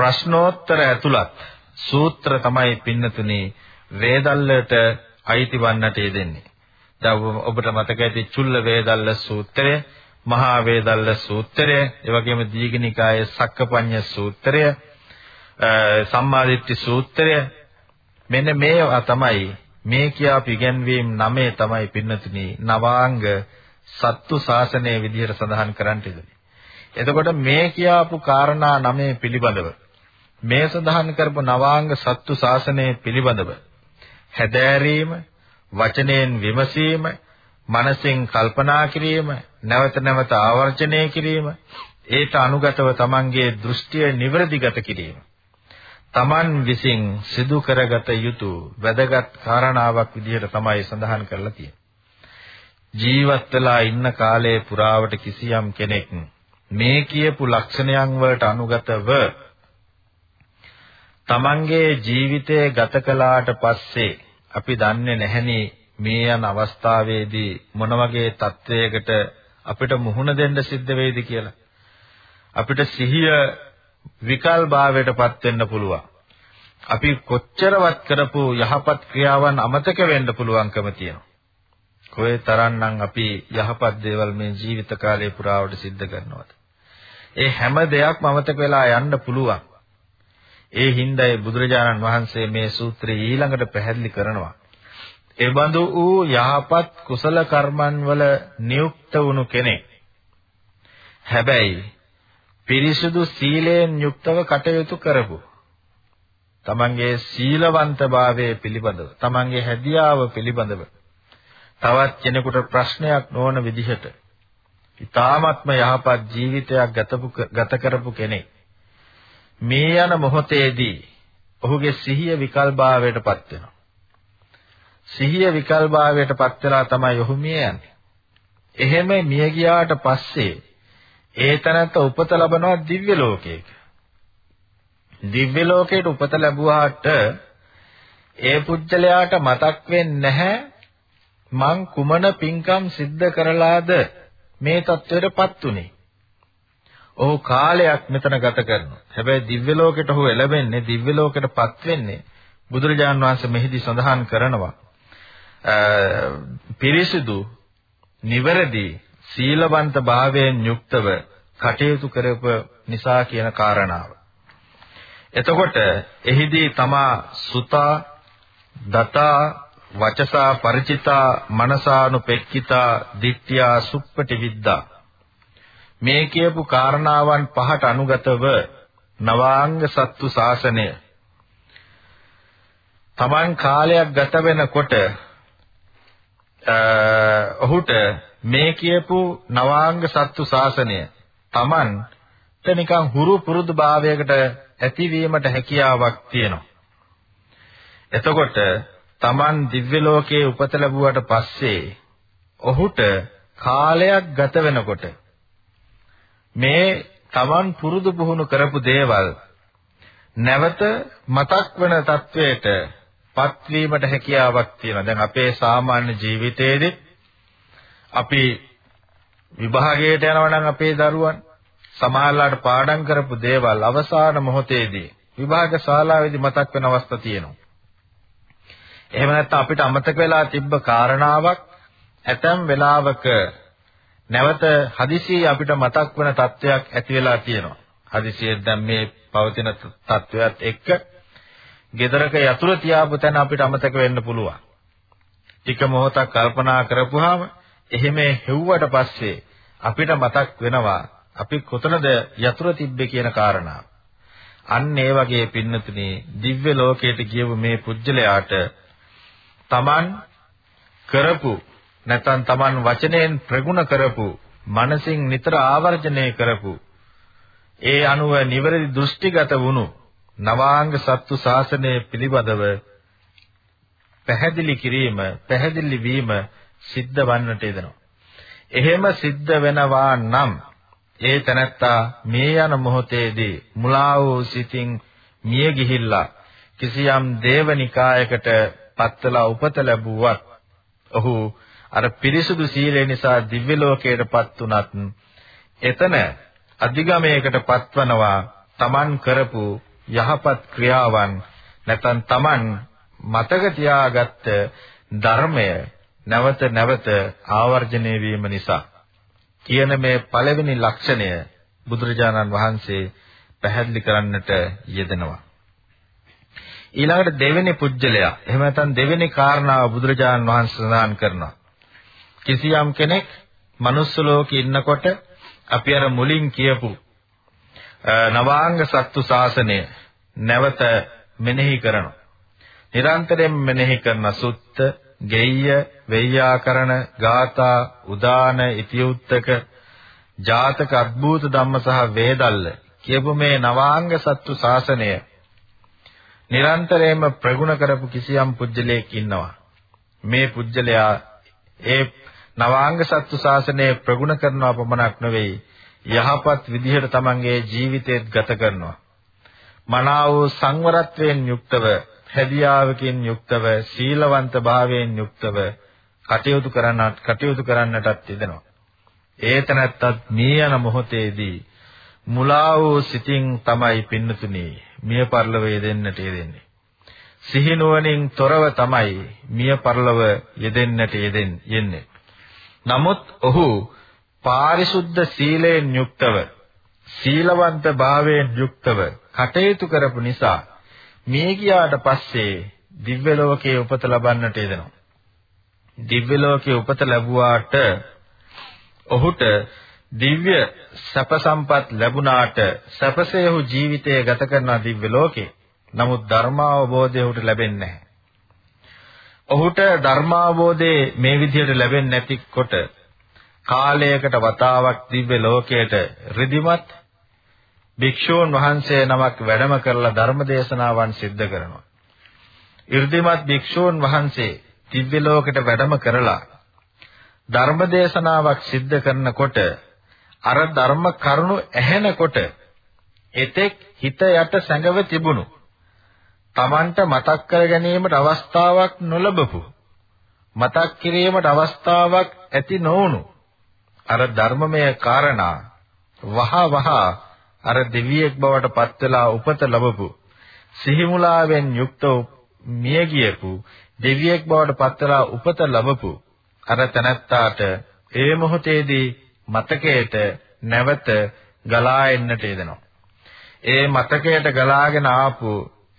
ප්‍රශ්නෝත්තර ඇතුළත් සූත්‍ර තමයි පින්නතුනේ වේදල්ලට අයිති වන්නට යෙදෙන්නේ. දැන් ඔබට මතක ඇති චුල්ල වේදල්ල සූත්‍රය, මහා වේදල්ල සූත්‍රය, ඒ වගේම දීඝනිකායේ සක්කපඤ්ඤ සූත්‍රය, සම්මාදිට්ඨි සූත්‍රය මෙන්න මේවා තමයි මේ කියා පිගැන්වීම් නමේ තමයි පින්නතුනි නවාංග සත්තු ශාසනයේ විදිහට සඳහන් කරන්නට ඉන්නේ. එතකොට මේ කියාපු කාරණා නමේ පිළිබඳව මේ සඳහන් කරපු නවාංග සත්තු ශාසනයේ පිළිබඳව හැදෑරීම, වචනයෙන් විමසීම, මනසෙන් කල්පනා කිරීම, නැවත නැවත ආවර්ජනය කිරීම, ඒට අනුගතව තමන්ගේ දෘෂ්ටිය නිවැරදිගත කිරීම. තමන් විසින් සිදු කරගත යුතු වැදගත් කාරණාවක් විදිහට තමයි සඳහන් කරලා තියෙන්නේ. ජීවත් වෙලා ඉන්න කාලයේ පුරාවට කිසියම් කෙනෙක් මේ කියපු ලක්ෂණයන් වලට අනුගතව තමන්ගේ ජීවිතය ගත කළාට පස්සේ අපි දන්නේ නැහෙනි මේ යන අවස්ථාවේදී මොන වගේ තත්වයකට අපිට මුහුණ දෙන්න සිද්ධ වෙයිද කියලා. අපිට සිහිය විකල් භාවයටපත් වෙන්න පුළුවන්. අපි කොච්චරවත් කරපු යහපත් ක්‍රියාවන් අමතක වෙන්න පුළුවන්කම තියෙනවා. කොයි තරම්නම් අපි යහපත් දේවල් මේ ජීවිත කාලය පුරාවට සිද්ධ කරනවද? ඒ හැම දෙයක්ම අමතක වෙලා යන්න පුළුවන්. ඒ හින්දායි බුදුරජාණන් වහන්සේ මේ සූත්‍රය ඊළඟට පැහැදිලි කරනවා. එබඳු වූ යහපත් කුසල කර්මන් වල නියුක්ත වුණු කෙනෙක්. හැබැයි පිරිසුදු සීලයෙන් යුක්තව කටයුතු කරපු. තමන්ගේ සීලවන්තභාවය පිළිබඳව, තමන්ගේ හැදියාව පිළිබඳව තවත් කෙනෙකුට ප්‍රශ්නයක් නොවන විදිහට ඊ타ත්ම යහපත් ජීවිතයක් ගත කරපු කෙනෙක් මේ යන මොහොතේදී ඔහුගේ සිහිය විකල්භාවයටපත් වෙනවා. සිහිය විකල්භාවයටපත් වෙලා තමයි ඔහු මිය යන්නේ. එහෙම මිය ගියාට පස්සේ ඒ තැනත් උපත ලබනවා දිව්‍ය ලෝකයක. දිව්‍ය ලෝකයට උපත ලැබුවාට ඒ පුජ්‍යලයාට මතක් වෙන්නේ නැහැ මං කුමන පින්කම් සිද්ධ කරලාද මේ தത്വෙටපත් උනේ. ඔහු කාලයක් මෙතන ගත කරනවා. හැබැයි දිව්‍ය ලෝකෙට ඔහු එළවෙන්නේ දිව්‍ය ලෝකෙටපත් වෙන්නේ බුදුරජාන් වහන්සේ මෙහිදී සඳහන් කරනවා. පිරිසිදු නිවැරදි සීලවන්ත භාවයෙන් යුක්තව කටයුතු කරප නිසා කියන කාරණාව. එතකොට එහිදී තමා සුතා දතා වචසා ಪರಿචිතා මනසානුපෙක්කිතා දිට්ඨියා සුප්පටි විද්දා මේ කියපු කාරණාවන් පහට අනුගතව නවාංග සත්තු ශාසනය Taman කාලයක් ගත වෙනකොට ඔහුට මේ කියපු නවාංග සත්තු ශාසනය Tamanට නිකන් හුරු පුරුදු භාවයකට ඇතිවීමට හැකියාවක් තියෙනවා. එතකොට Taman දිව්‍ය ලෝකයේ උපත ලැබුවට පස්සේ ඔහුට කාලයක් ගත වෙනකොට මේ Taman පුරුදු පුහුණු කරපු දේවල් නැවත මතක් වෙන තත්වයට පත්වීමට හැකියාවක් තියෙනවා. දැන් අපේ සාමාන්‍ය ජීවිතයේදී අපි විභාගයට යනවා නම් අපේ දරුවන් සමහරලාට පාඩම් කරපු දේවල් අවසාන මොහොතේදී විභාග ශාලාවේදී මතක් වෙන අවස්ථා තියෙනවා. එහෙම නැත්නම් අපිට අමතක වෙලා තිබ්බ කාරණාවක් ඇතැම් වෙලාවක නැවත හදිසියෙ අපිට මතක් වෙන තත්වයක් ඇති වෙලා තියෙනවා. හදිසියෙන් දැන් මේ පවතින තත්වයක් එක්ක gedaraka යතුරු තියාපු තැන අපිට අමතක වෙන්න පුළුවන්. ටික මොහොතක් කල්පනා කරපුවාම එහෙම හෙව්වට පස්සේ අපිට මතක් වෙනවා අපි කොතනද යතුරු තිබ්බේ කියන කාරණාව. අන්න ඒ වගේ පින්නතුනේ දිව්‍ය ලෝකයට ගියව මේ පුජ්‍යලයාට Taman කරපු නැත්නම් Taman වචනයෙන් ප්‍රගුණ කරපු මනසින් නිතර ආවර්ජනය කරපු ඒ අනුව නිවැරදි දෘෂ්ටිගත වුණු නවාංග සත්තු ශාසනය පිළිබඳව පැහැදිලි කිරීම පැහැදිලි වීම සිද්ධ වන්නට යදෙනවා. එහෙම සිද්ධ වෙනවා නම් ඒ තැනැත්තා මේ යන මොහොතේදී මුලා වූ සිතින් මිය ගිහිල්ලා කිසියම් දේවනිකායකට පත්වලා උපත ලැබුවත් ඔහු අර පිරිසුදු සීලය නිසා දිව්‍ය ලෝකයටපත් උනත් එතන අධිගමයකට පත්වනවා Taman කරපු යහපත් ක්‍රියාවන් නැත්නම් Taman මතක තියාගත්ත ධර්මය නැවත නැවත ආවර්ජනය වීම නිසා කියන මේ පළවෙනි ලක්ෂණය බුදුරජාණන් වහන්සේ පැහැදිලි කරන්නට යෙදෙනවා. ඊළඟට දෙවෙනි පුජ්‍යලයා එහෙම නැත්නම් දෙවෙනි කාරණාව බුදුරජාණන් වහන්සේ සඳහන් කරනවා. කිසියම් කෙනෙක් manuss ලෝකේ ඉන්නකොට අපි අර මුලින් කියපු නවාංග සත්තු ශාසනය නැවත මෙනෙහි කරනවා. නිරන්තරයෙන් මෙනෙහි කරන සුත්ත, ගෙය්‍ය, වෙය්‍යාකරණ, ගාථා, උදාන, ඉතිඋත්තක, ජාතක අද්භූත ධම්ම සහ වේදල්ල කියපු මේ නවාංග සත්තු ශාසනය නිරන්තරයෙන්ම ප්‍රගුණ කරපු කිසියම් පුජ්‍යලයක් ඉන්නවා. මේ පුජ්‍යලයා ඒ නවාංග සත්තු ශාසනය ප්‍රගුණ කරනවා පමණක් නෙවෙයි යහපත් විදිහට තමන්ගේ ජීවිතයත් ගත කරනවා. මනාව සංවරත්වයෙන් යුක්තව, හැදියාවකින් යුක්තව, සීලවන්ත භාවයෙන් යුක්තව කටයුතු කරන්නට කටයුතු කරන්නටත් යෙදෙනවා. ඒතනත්තත් මේ යන මොහොතේදී මුලා වූ සිතින් තමයි පින්නතුනි මිය පරලව යෙදෙන්නට යෙදෙන්නේ. සිහිනුවණින් තොරව තමයි මිය පරලව යෙදෙන්නට යෙදෙන්නේ. නමුත් ඔහු පාරිශුද්ධ සීලයෙන් යුක්තව සීලවන්ත භාවයෙන් යුක්තව කටයුතු කරපු නිසා මේ ගියාට පස්සේ දිව්‍ය ලෝකයේ උපත ලබන්නට යෙදෙනවා. දිව්‍ය ලෝකයේ උපත ලැබුවාට ඔහුට දිව්‍ය සැප සම්පත් ලැබුණාට සැපසේ ඔහු ජීවිතය ගත කරන දිව්‍ය ලෝකේ. නමුත් ධර්මාවබෝධය ඔහුට ලැබෙන්නේ නැහැ. ඔහුට ධර්මාවබෝධය මේ විදිහට ලැබෙන්නේ නැතිකොට කාලයකට වතාවක් දිව්‍ය ලෝකයට රිදිමත් භික්ෂූන් වහන්සේ නමක් වැඩම කරලා ධර්ම දේශනාවන් සිද්ධ කරනවා. 이르දිමත් භික්ෂූන් වහන්සේ දිව්‍ය ලෝකයට වැඩම කරලා ධර්ම දේශනාවක් සිද්ධ කරනකොට අර ධර්ම කරුණු ඇහෙනකොට එතෙක් හිත යට සැඟව තිබුණු Tamanට මතක් කර ගැනීමට අවස්ථාවක් නොලබපු මතක් කිරීමට අවස්ථාවක් ඇති නොවුණු අර ධර්මමය කාරණා වහ වහ අර දෙවියෙක් බවට පත් වෙලා උපත ලැබපු සිහිමුලාවෙන් යුක්ත මිය ගියපු දෙවියෙක් බවට පත් වෙලා උපත ලැබපු අර තනත්තාට ඒ මොහොතේදී මතකයට නැවත ගලා එන්නට යෙදෙනවා. ඒ මතකයට ගලාගෙන ආපු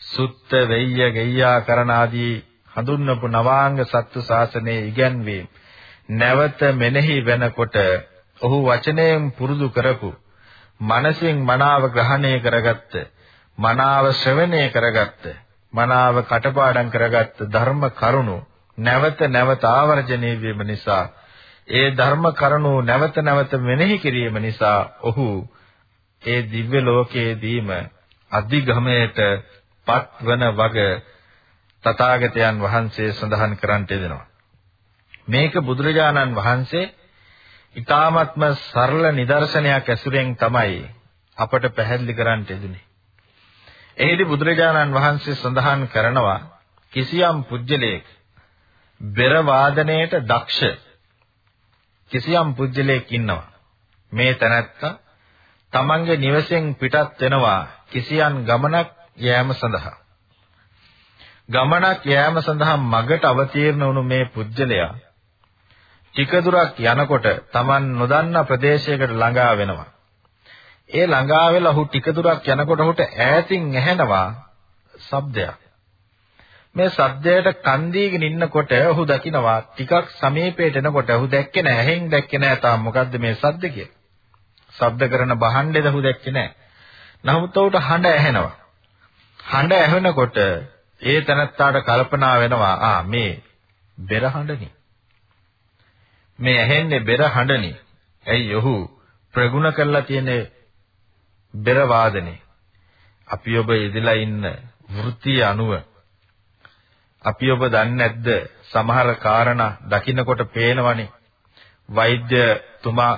සුත්ත වෙය්‍ය ගෙය්‍යා කරණ ආදී හඳුන්වපු නවාංග සත්තු සාසනයේ ඉගැන්වීම්. නැවත මෙනෙහි වෙනකොට ඔහු වචනයෙන් පුරුදු කරපු මනසින් මනාව ග්‍රහණය කරගත්ත මනාව ශ්‍රවණය කරගත්ත මනාව කටපාඩම් කරගත්ත ධර්ම කරුණු නැවත නැවත ආවර්ජනය වීම නිසා ඒ ධර්ම කරුණු නැවත නැවත මෙනෙහි කිරීම නිසා ඔහු ඒ දිව්‍ය ලෝකයේදීම අධිගමයට පත්වන වග තථාගතයන් වහන්සේ සඳහන් කරන්නට දෙනවා මේක බුදුරජාණන් වහන්සේ ඊ타ත්ම සරල නිදර්ශනයක් ඇසුරෙන් තමයි අපට පැහැදිලි කරන්න යෙදුනේ. එහිදී බුදුරජාණන් වහන්සේ සඳහන් කරනවා කිසියම් පුජ්‍යලයක බෙර වාදනයේට දක්ෂ කිසියම් පුජ්‍යලයක ඉන්නවා. මේ තැනැත්තා තමන්ගේ නිවසෙන් පිටත් වෙනවා කිසියම් ගමනක් යෑම සඳහා. ගමනක් යෑම සඳහා මගට අවතීර්ණ වුණු මේ පුජ්‍යලයා ටික දුරක් යනකොට Taman නොදන්නා ප්‍රදේශයකට ළඟා වෙනවා. ඒ ළඟා වෙලා ඔහු ටික දුරක් යනකොට ඔහුට ඈතින් ඇහෙනවා ශබ්දයක්. මේ ශබ්දයට කන් දීගෙන ඉන්නකොට ඔහු දකිනවා ටිකක් සමීපයට එනකොට ඔහු දැක්කේ නැහැ. ඇහෙන් දැක්කේ නැහැ තාම මොකද්ද මේ ශබ්ද කියලා. ශබ්ද කරන බහණ්ඩේද ඔහු දැක්කේ නැහැ. නමුත් ඔහුට හඬ ඇහෙනවා. හඬ ඇහෙනකොට ඒ තනත්තාට කල්පනා වෙනවා ආ මේ බෙර හඬනේ. මේ ඇහෙන්නේ බෙර හඬනේ. ඇයි ඔහු ප්‍රගුණ කරලා තියෙන බෙර වාදනේ. අපි ඔබ ඉදලා ඉන්න වෘත්තිය අනුව අපි ඔබ දන්නේ නැද්ද සමහර කාරණා දකින්නකොට පේනවනේ වෛද්‍යතුමා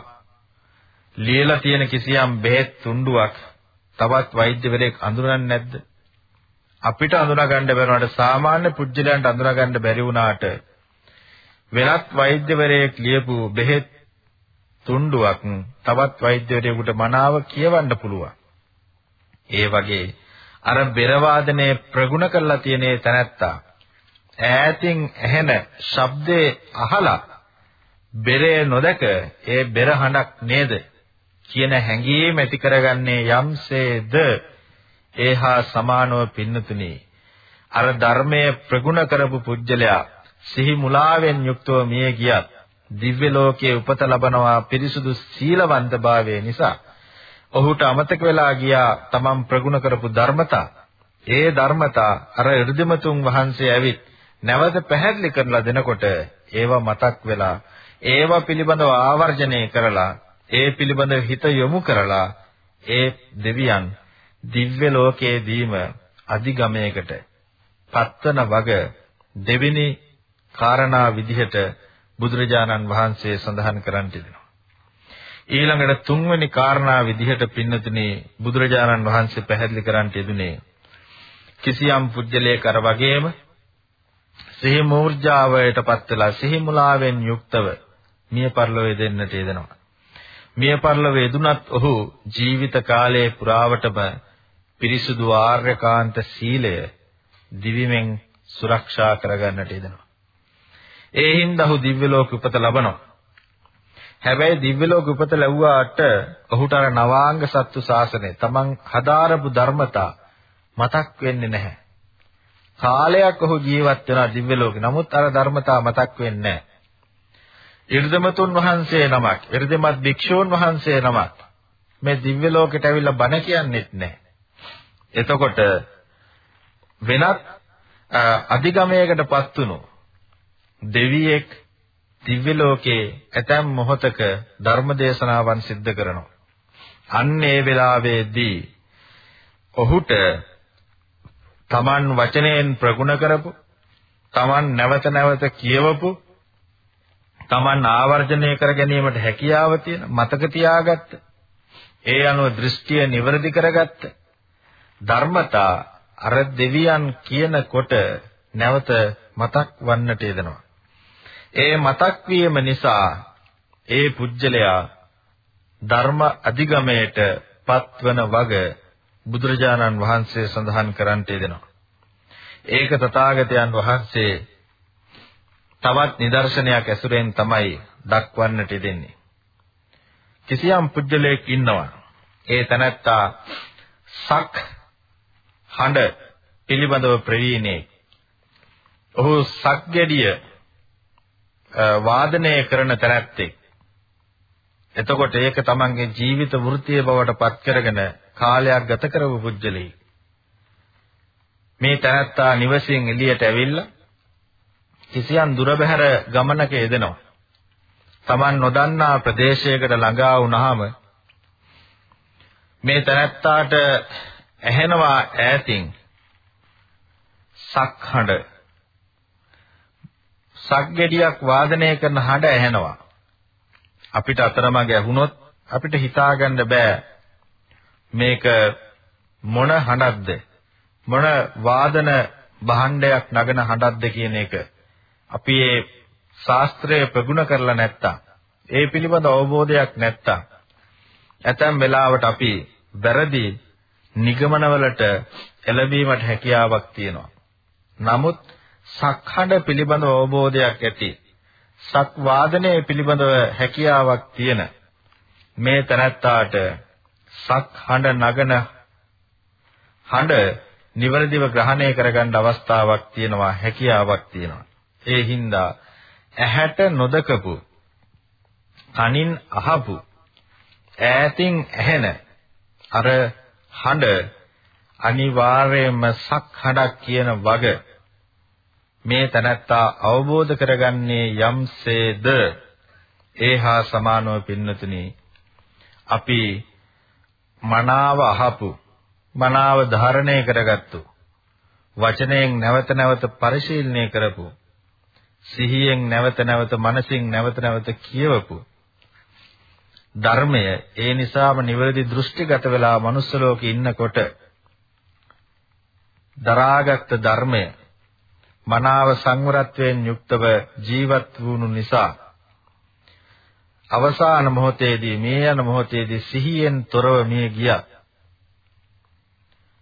ලියලා තියෙන කිසියම් බෙහෙත් තුණ්ඩුවක් තවත් වෛද්‍යවරයෙක් අඳුරන්නේ නැද්ද අපිට අඳුනා ගන්න බැරුණාට සාමාන්‍ය පුජ්‍යලයන්ට අඳුනා ගන්න බැරි වුණාට වෙනත් වෛද්‍යවරයෙක් ලියපු බෙහෙත් තුණ්ඩුවක් තවත් වෛද්‍යවරයෙකුට මනාව කියවන්න පුළුවන්. ඒ වගේ අර බෙර වාදනයේ ප්‍රගුණ කරලා තියෙන තැනැත්තා ඈතින් ඇහෙන ශබ්දේ අහලා බෙරේ නොදක ඒ බෙර හඬක් නේද කියන හැඟීම ඇති කරගන්නේ යම්සේද ඒහා සමානව පින්නතුනි. අර ධර්මයේ ප්‍රගුණ කරපු පුජ්‍යලයා සිහි මුලාවෙන් යුක්තව මිය ගියත් දිව්‍ය ලෝකයේ උපත ලබනවා පිරිසුදු සීලවන්තභාවය නිසා. ඔහුට අමතක වෙලා ගියා තමන් ප්‍රගුණ කරපු ධර්මතා. ඒ ධර්මතා අර 이르දිමතුන් වහන්සේ ඇවිත් නැවත පැහැදිලි කරලා දෙනකොට ඒවා මතක් වෙලා ඒවා පිළිබඳව ආවර්ජනය කරලා ඒ පිළිබඳව හිත යොමු කරලා ඒ දෙවියන් දිව්‍ය ලෝකයේදීම අධිගමයකට පත්වන වග දෙවෙනි කාරණා විදිහට බුදුරජාණන් වහන්සේ සඳහන් කරන් තිබෙනවා. ඊළඟට තුන්වෙනි කාරණා විදිහට පින්නතුනේ බුදුරජාණන් වහන්සේ පැහැදිලි කරන් තිබුණේ කිසියම් පුජ්‍යලයක අර වගේම සිහි මූර්ජාවයටපත් වෙලා සිහි මුලාවෙන් යුක්තව මිය පරලොවේ දෙන්නට යෙදෙනවා. මිය පරලොවේ යෙදුනත් ඔහු ජීවිත කාලයේ පුරාවටම පිරිසුදු ආර්යකාන්ත සීලය දිවිමෙන් සුරක්ෂා කරගන්නට යෙදෙනවා. ඒ හින්දා ඔහු දිව්‍ය ලෝක උපත ලබනවා. හැබැයි දිව්‍ය ලෝක උපත ලැබුවාට ඔහුට අර නවාංග සත්තු ශාසනය තමන් හදාරපු ධර්මතා මතක් වෙන්නේ නැහැ. කාලයක් ඔහු ජීවත් වෙනවා දිව්‍ය ලෝකේ. නමුත් අර ධර්මතා මතක් වෙන්නේ නැහැ. ඉර්ධමතුන් වහන්සේ නමක්, ඉර්ධමත් භික්ෂූන් වහන්සේ නමක් මේ දිව්‍ය ලෝකෙට ඇවිල්ලා බණ කියන්නෙත් නැහැ. එතකොට වෙනත් අධිගමයකටපත් වුණු දෙවියෙක් දිව්‍ය ලෝකේ ඇතැම් මොහතක ධර්ම දේශනාවන් සිද්ධ කරනවා. අන්න ඒ වෙලාවේදී ඔහුට Taman වචනයෙන් ප්‍රගුණ කරපු Taman නැවත නැවත කියවපු Taman ආවර්ජනය කර ගැනීමට හැකියාව තියෙන මතක තියාගත්ත ඒ අනුව දෘෂ්ටිය නිවැරදි කරගත්ත ධර්මතා අර දෙවියන් කියනකොට නැවත මතක් වන්නට යෙදෙනවා. ඒ මතක් වීම නිසා ඒ පුජ්‍යලයා ධර්ම අධිගමයට පත්වන වග බුදුරජාණන් වහන්සේ සඳහන් කරන්ට යෙදෙනවා. ඒක තථාගතයන් වහන්සේ තවත් නිදර්ශනයක් ඇසුරෙන් තමයි දක්වන්නට දෙන්නේ. කිසියම් පුජ්‍යලයක් ඉන්නවා. ඒ තනත්තා සක් හඬ පිළිබඳව ප්‍රවීණේ. ඔහු සක්ගැඩිය වාදනය කරන තැනැත්තෙක්. එතකොට ඒක තමන්ගේ ජීවිත වෘත්තිය බවට පත් කරගෙන කාලයක් ගත කරපු පුජ්‍යලෙයි. මේ තැනැත්තා නිවසින් එළියට ඇවිල්ලා කිසියම් දුර බැහැර ගමනක යෙදෙනවා. Taman නොදන්නා ප්‍රදේශයකට ළඟා වුණාම මේ තැනැත්තාට ඇහෙනවා ඈතින්. සක්හඬ සක්ගෙඩියක් වාදනය කරන හඬ ඇහෙනවා. අපිට අතරමඟ ඇහුනොත් අපිට හිතාගන්න බෑ මේක මොන හඬක්ද? මොන වාදන භාණ්ඩයක් නගන හඬක්ද කියන එක. අපි ඒ ශාස්ත්‍රය ප්‍රගුණ කරලා නැත්තම් ඒ පිළිබඳ අවබෝධයක් නැත්තම් ඇතැම් වෙලාවට අපි වැරදි නිගමනවලට එළඹීමට හැකියාවක් තියෙනවා. නමුත් සක්හඬ පිළිබඳ අවබෝධයක් ඇති සක් වාදනයේ පිළිබඳව හැකියාවක් තියෙන මේ තනත්තාට සක් හඬ නගන හඬ නිවැරදිව ග්‍රහණය කරගන්න අවස්ථාවක් තියෙනවා හැකියාවක් තියෙනවා ඒ හින්දා ඇහැට නොදකපු කනින් අහපු ඈතින් ඇහෙන අර හඬ අනිවාර්යයෙන්ම සක් හඬක් කියන වග මේ තනත්තා අවබෝධ කරගන්නේ යම්සේද ඒහා සමානව පින්නතුනි අපි මනාව අහපු මනාව ධාරණය කරගත්තු වචනයෙන් නැවත නැවත පරිශීලනය කරපු සිහියෙන් නැවත නැවත මනසින් නැවත නැවත කියවපු ධර්මය ඒ නිසාම නිවැරදි දෘෂ්ටිගත වෙලා manuss ලෝකේ ඉන්නකොට දරාගත් ධර්මය මනාව සංවරත්වයෙන් යුක්තව ජීවත් වුණු නිසා අවසාන මොහොතේදී මේ යන මොහොතේදී සිහියෙන් තොරව මිය ගියා.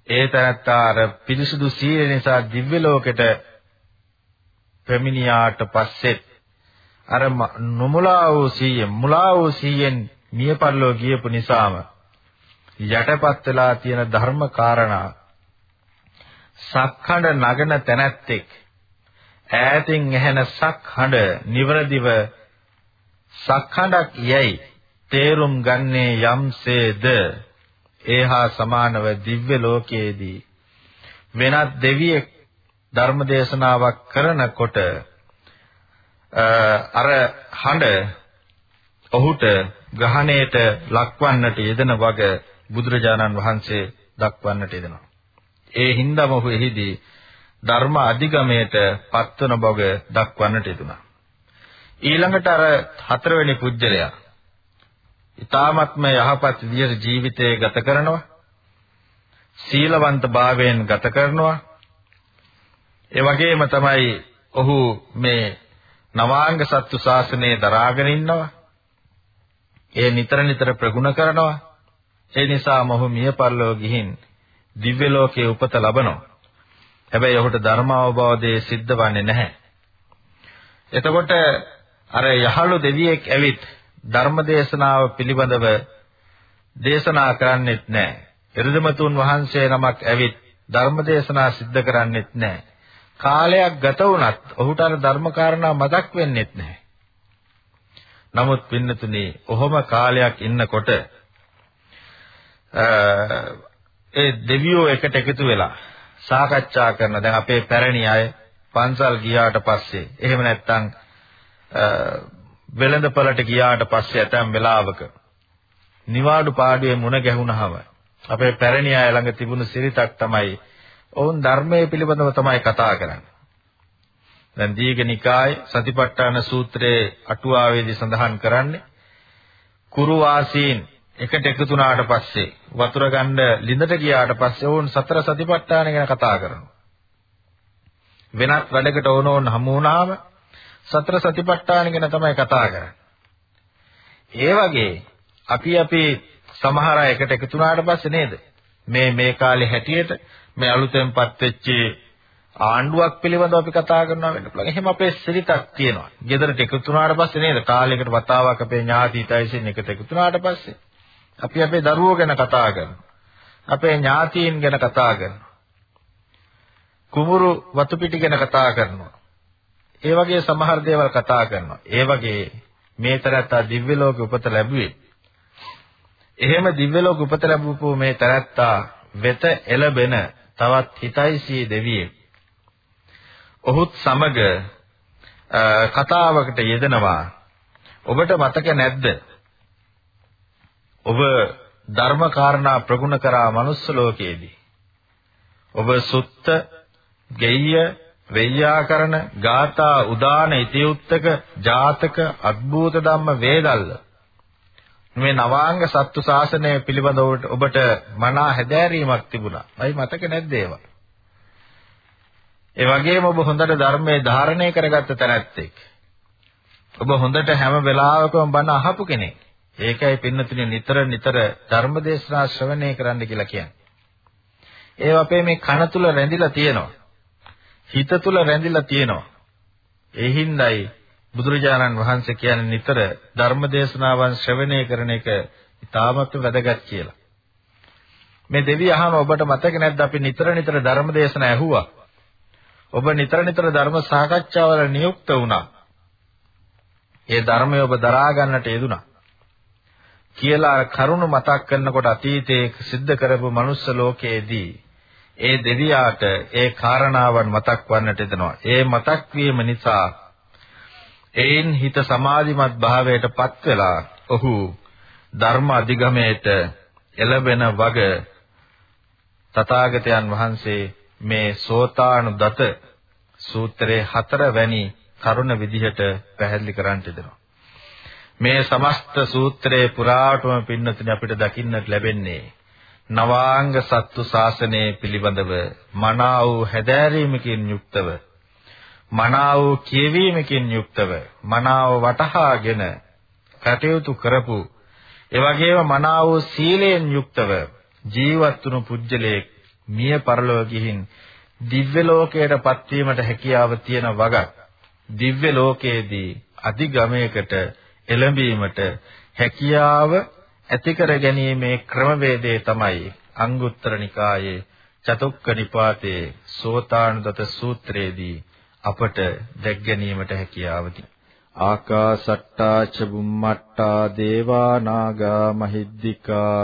ඒ තැනත්තා අර පිරිසුදු සීල නිසා දිව්‍ය ලෝකෙට පැමිණියාට පස්සෙත් අර නොමුලා වූ සීයෙන් මුලා වූ සීයෙන් මියපල්ලෝ ගියපු නිසාම යටපත් වෙලා තියෙන ධර්ම කාරණා සක්හඬ නගන තැනැත්තෙක්. ඈතින් ඇහෙන සක්හඬ නිවරදිව සක්හඬක් යයි තේරුම් ගන්නේ යම්සේද ඒහා සමානව දිව්‍ය ලෝකයේදී වෙනත් දෙවියෙක් ධර්ම දේශනාවක් කරනකොට අර හඬ ඔහුට ග්‍රහණයට ලක්වන්නට යෙදෙන වග බුදුරජාණන් වහන්සේ දක්වන්නට යෙදෙනවා. ඒ හින්දාම ඔහු එහිදී ධර්ම අධිගමයට පත්වන බව දක්වන්නට යෙදුනා. ඊළඟට අර හතරවෙනි පුජ්‍යලයා ඊ타මත්ම යහපත් විදියට ජීවිතය ගත කරනවා. සීලවන්ත භාවයෙන් ගත කරනවා. ඒ වගේම තමයි ඔහු මේ නවාංග සත්තු ශාසනය දරාගෙන ඉන්නවා. ඒ නිතර නිතර ප්‍රගුණ කරනවා. ඒ නිසා මොහු මිය පරලෝ ගිහින් දිව්‍ය ලෝකයේ උපත ලබනවා. හැබැයි ඔහුට ධර්ම අවබෝධය සිද්ධ වෙන්නේ නැහැ. එතකොට අර යහළු දෙවියෙක් ඇවිත් ධර්ම දේශනාව පිළිබඳව දේශනා කරන්නෙත් නැහැ. එරුදමතුන් වහන්සේ නමක් ඇවිත් ධර්ම දේශනා සිද්ධ කරන්නෙත් නැහැ. කාලයක් ගත වුණත් ඔහුට අර ධර්ම කාරණා මතක් වෙන්නෙත් නැහැ. නමුත් පින්නතුනේ ඔහොම කාලයක් ඉන්නකොට ඒ දෙවියෝ එකට එකතු වෙලා සාකච්ඡා කරන දැන් අපේ පැරණි අය පන්සල් ගියාට පස්සේ එහෙම නැත්නම් වෙළඳපළට ගියාට පස්සේ ඇතැම් වෙලාවක නිවාඩු පාඩුවේ මුණ ගැහුණාම අපේ පැරණි අය ළඟ තිබුණු සිරිතක් තමයි ඔවුන් ධර්මයේ පිළිබඳව තමයි කතා කරන්නේ. දැන් දීඝනිකාය සතිපට්ඨාන සූත්‍රයේ අටුවාවේදී සඳහන් කරන්නේ කුරු වාසීන් එකට එකතු වුණාට පස්සේ වතුර ගන්න ලිඳට ගියාට පස්සේ වුන් සතර සතිපට්ඨාන ගැන කතා කරනවා. වෙනත් වැඩකට ඕනෝන් හමු වුණාම සතර සතිපට්ඨාන ගැන තමයි කතා කරන්නේ. ඒ වගේ අපි අපි සමහර අය එකට එකතු වුණාට පස්සේ නේද මේ මේ කාලේ හැටියට මේ අලුතෙන්පත් වෙච්ච ආණ්ඩුවක් පිළිබඳව අපි කතා කරනවා වෙන්න පුළුවන්. එහෙම අපේ සිරිතක් තියෙනවා. ගෙදරට එකතු වුණාට පස්සේ නේද කාලයකට වතාවක් අපේ ඥාතියිතයිසින් එකට එකතු වුණාට පස්සේ අපි අපේ දරුවෝ ගැන කතා කරනවා. අපේ ඥාතීන් ගැන කතා කරනවා. කුඹුරු වතු පිටි ගැන කතා කරනවා. ඒ වගේ සමහර දේවල් කතා කරනවා. ඒ වගේ මේ තරත්තා දිව්‍ය ලෝකෙ උපත ලැබුවේ. එහෙම දිව්‍ය ලෝකෙ උපත ලැබුවපු මේ තරත්තා වෙත එළබෙන තවත් හිතයිසී දෙවියෙක්. ඔහුත් සමග කතාවකට යෙදෙනවා. ඔබට මතක නැද්ද? ඔබ ධර්ම කාරණා ප්‍රගුණ කරා manuss ලෝකයේදී. ඔබ සුත්ත, ගෙය්‍ය, වෙය්‍යාකරණ, ගාථා, උදාන, ඉතිඋත්තක, ජාතක, අද්භූත ධම්ම වේදල්ල. මේ නවාංග සත්තු ශාසනය පිළිබඳව ඔබට මනා හැදෑරීමක් තිබුණා. අයි මතක නැද්ද ඒවා? ඒ වගේම ඔබ හොඳට ධර්මයේ ධාරණය කරගත්ත තැනැත්තෙක්. ඔබ හොඳට හැම වෙලාවකම බණ අහපු කෙනෙක්. ඒකයි පින්නතුනේ නිතර නිතර ධර්මදේශනා ශ්‍රවණය කරන්න කියලා කියන්නේ. ඒව අපේ මේ කන තුල රැඳිලා තියෙනවා. හිත තුල රැඳිලා තියෙනවා. ඒ හින්දායි බුදුරජාණන් වහන්සේ කියන්නේ නිතර ධර්මදේශනාවන් ශ්‍රවණය කරන එක ඉතාමත් වැදගත් කියලා. මේ දෙවි අහම ඔබට මතක නැද්ද අපි නිතර නිතර ධර්මදේශන ඇහුවා. ඔබ නිතර නිතර ධර්ම සාකච්ඡාවල නියුක්ත වුණා. ඒ ධර්මය ඔබ දරා ගන්නට යෙදුණා. කියලා කරුණ මතක් කරනකොට අතීතයේ සිද්ධ කරපු මනුස්ස ලෝකයේදී ඒ දෙවියාට ඒ කාරණාවන් මතක් වන්නට දෙනවා. ඒ මතක් වීම නිසා එයින් හිත සමාධිමත් භාවයට පත් වෙලා ඔහු ධර්ම අධිගමයට එළබෙන වග තථාගතයන් වහන්සේ මේ සෝතානුදත සූත්‍රයේ හතරවැනි කරුණ විදිහට පැහැදිලි කරන්නට දෙනවා. මේ සමස්ත සූත්‍රයේ පුරාටම පින්නතුනි අපිට දකින්නට ලැබෙන්නේ නවාංග සත්තු ශාසනය පිළිබඳව මනා වූ හැදෑරීමකින් යුක්තව මනාව කියවීමකින් යුක්තව මනාව වටහාගෙන කටයුතු කරපු ඒ වගේම මනාව සීලයෙන් යුක්තව ජීවත් වුණු පුජ්‍යලයේ මිය පරලොව ගිහින් දිව්‍ය ලෝකයටපත් වීමට හැකියාව තියෙන වගක් දිව්‍ය ලෝකයේදී අධිගමයකට එළඹීමට හැකියාව ඇති කර ගැනීමේ ක්‍රමවේදය තමයි අංගුත්තර නිකායේ චතුක්ක නිපාතේ සෝතානුදත සූත්‍රයේදී අපට දැක් ගැනීමට හැකියාව ආකාසට්ටා ච බුම්මට්ටා දේවා නාග මහිද්దికා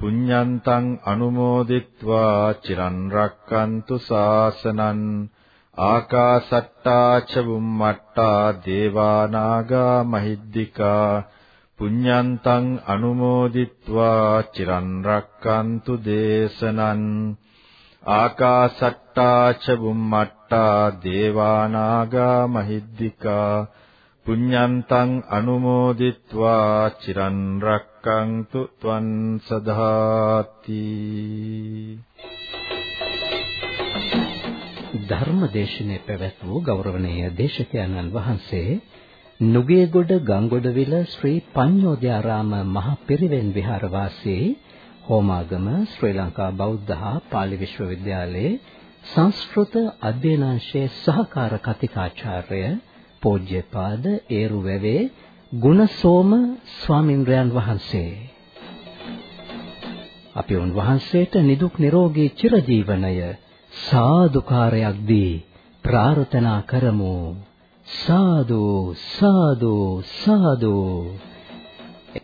පුඤ්ඤන්තං අනුමෝදිත්වා චිරන් රක්칸තු සාසනං ආකාසට්ටා ච බුම්මට්ටා දේවානාගා මහිද්దికා පුඤ්ඤන්තං අනුමෝදිත්වා චිරන් රක්칸තු දේශනං ආකාසට්ටා ච බුම්මට්ටා දේවානාගා මහිද්దికා පුඤ්ඤන්තං අනුමෝදිත්වා චිරන් රක් 칸තු ත්වං සදාති. ධර්මදේශනේ පැවැත් වූ ගෞරවනීය දේශකයන්න් වහන්සේ නුගේගොඩ ගංගොඩවිල ශ්‍රී පඤ්ඤෝදයාරාම මහ පිරිවෙන් විහාරවාසී හෝමාගම ශ්‍රී ලංකා බෞද්ධ හා පාලි විශ්වවිද්‍යාලයේ සංස්කෘත අධ්‍යයනාංශයේ සහකාර කතිකාචාර්ය පූජ්‍යපාද ඒරුවැවේ ගුණසෝම ස්වාමින්ද්‍රයන් වහන්සේ. අපි උන්වහන්සේට නිදුක් නිරෝගී චිරජීවනය සාදුකාරයක් දී ප්‍රාර්ථනා කරමු. සාදු සාදු සාදු.